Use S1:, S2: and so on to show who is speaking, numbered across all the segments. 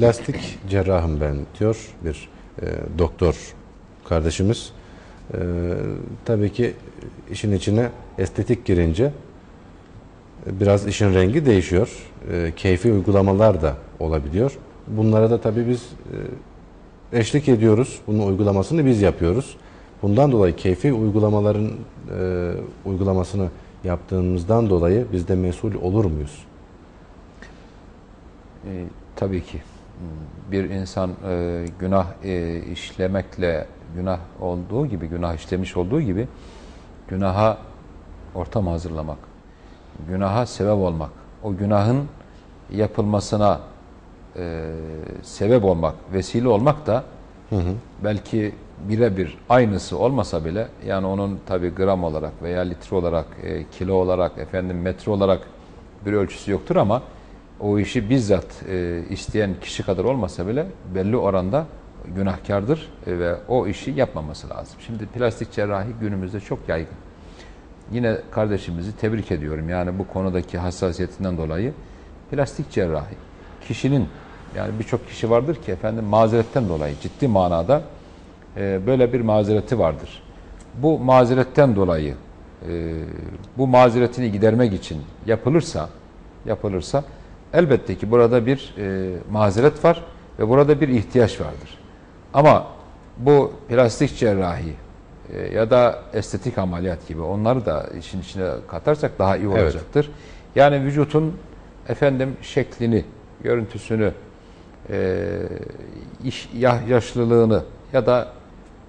S1: Plastik cerrahım ben diyor bir e, doktor kardeşimiz. E, tabii ki işin içine estetik girince biraz işin rengi değişiyor. E, keyfi uygulamalar da olabiliyor. Bunlara da tabii biz e, eşlik ediyoruz. Bunun uygulamasını biz yapıyoruz. Bundan dolayı keyfi uygulamaların e, uygulamasını yaptığımızdan dolayı biz de mesul olur muyuz?
S2: E, tabii ki. Bir insan e, günah e, işlemekle günah olduğu gibi, günah işlemiş olduğu gibi günaha ortam hazırlamak, günaha sebep olmak, o günahın yapılmasına e, sebep olmak, vesile olmak da hı hı. belki birebir aynısı olmasa bile yani onun tabi gram olarak veya litre olarak, e, kilo olarak, efendim metre olarak bir ölçüsü yoktur ama o işi bizzat e, isteyen kişi kadar olmasa bile belli oranda günahkardır e, ve o işi yapmaması lazım. Şimdi plastik cerrahi günümüzde çok yaygın. Yine kardeşimizi tebrik ediyorum. Yani bu konudaki hassasiyetinden dolayı plastik cerrahi kişinin yani birçok kişi vardır ki efendim mazeretten dolayı ciddi manada e, böyle bir mazereti vardır. Bu mazeretten dolayı e, bu mazeretini gidermek için yapılırsa yapılırsa elbette ki burada bir e, mazeret var ve burada bir ihtiyaç vardır. Ama bu plastik cerrahi e, ya da estetik ameliyat gibi onları da işin içine katarsak daha iyi olacaktır. Evet. Yani vücutun efendim şeklini, görüntüsünü, e, iş, yaşlılığını ya da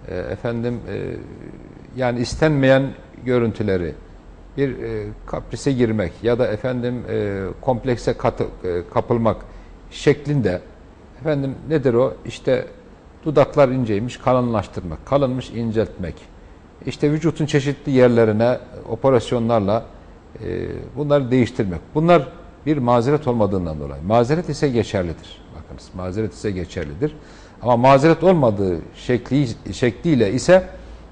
S2: e, efendim e, yani istenmeyen görüntüleri bir e, kaprise girmek ya da efendim e, komplekse katı, e, kapılmak şeklinde efendim nedir o? İşte dudaklar inceymiş, kalınlaştırmak, kalınmış inceltmek. İşte vücutun çeşitli yerlerine operasyonlarla e, bunları değiştirmek. Bunlar bir mazeret olmadığından dolayı. Mazeret ise geçerlidir. Bakınız mazeret ise geçerlidir. Ama mazeret olmadığı şekli, şekliyle ise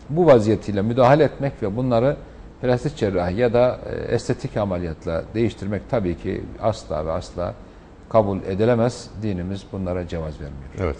S2: bu vaziyetiyle müdahale etmek ve bunları plastik cerrahi ya da e, estetik ameliyatla değiştirmek tabii ki asla ve asla kabul edilemez. Dinimiz bunlara cevaz vermiyor.
S1: Evet.